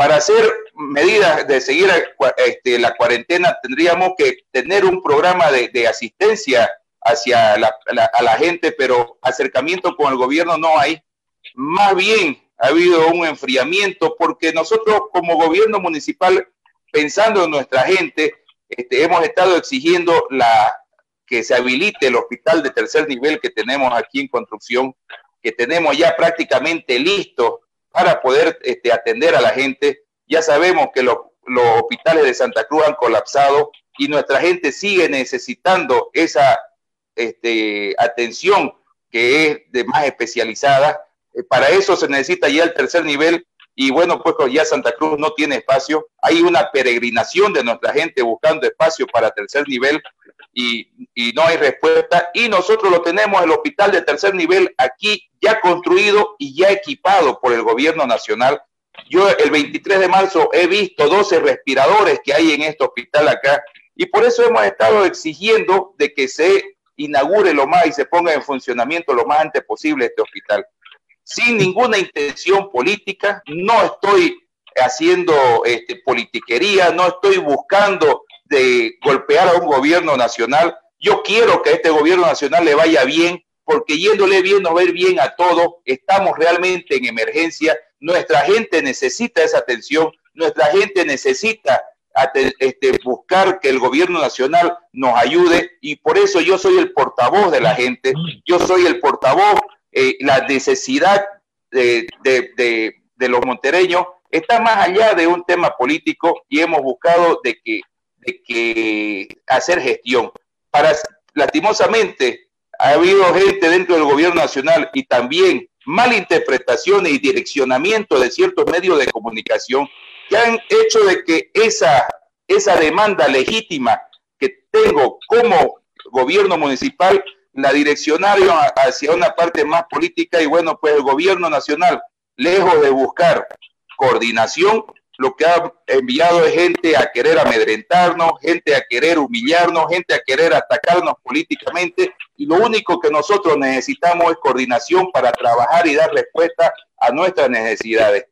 para hacer medidas de seguir este, la cuarentena tendríamos que tener un programa de, asistencia hacia la, a la gente, pero acercamiento con el gobierno no hay. Más bien ha habido un enfriamiento porque nosotros como gobierno municipal, pensando en nuestra gente, este, hemos estado exigiendo la, que se habilite el hospital de tercer nivel que tenemos aquí en construcción, que tenemos ya prácticamente listo para poder este, atender a la gente. Ya sabemos que los, hospitales de Santa Cruz han colapsado y nuestra gente sigue necesitando esa este, atención que es de más especializada. Eh, para eso se necesita ya el tercer nivel y bueno, pues ya Santa Cruz no tiene espacio. Hay una peregrinación de nuestra gente buscando espacio para tercer nivel y, y, no hay respuesta. Y nosotros lo tenemos, el hospital de tercer nivel aquí ya construido y ya equipado por el gobierno nacional. Yo el 23 de marzo he visto 12 respiradores que hay en este hospital acá y por eso hemos estado exigiendo de que se inaugure lo más y se ponga en funcionamiento lo más antes posible este hospital. Sin ninguna intención política, no estoy haciendo este, politiquería, no estoy buscando de golpear a un gobierno nacional. Yo quiero que a este gobierno nacional le vaya bien, porque yéndole bien o ver bien a todo, estamos realmente en emergencia. Nuestra gente necesita esa atención, nuestra gente necesita este, buscar que el gobierno nacional nos ayude y por eso yo soy el portavoz de la gente, yo soy el portavoz, eh, la necesidad de, los montereños está más allá de un tema político y hemos buscado de que hacer gestión. Para, lastimosamente, ha habido gente dentro del gobierno nacional y también malinterpretaciones y direccionamiento de ciertos medios de comunicación que han hecho de que esa, esa demanda legítima que tengo como gobierno municipal la direccionaron hacia una parte más política y bueno, pues el gobierno nacional, lejos de buscar coordinación, lo que ha enviado es gente a querer amedrentarnos, gente a querer humillarnos, gente a querer atacarnos políticamente y lo único que nosotros necesitamos es coordinación para trabajar y dar respuesta a nuestras necesidades.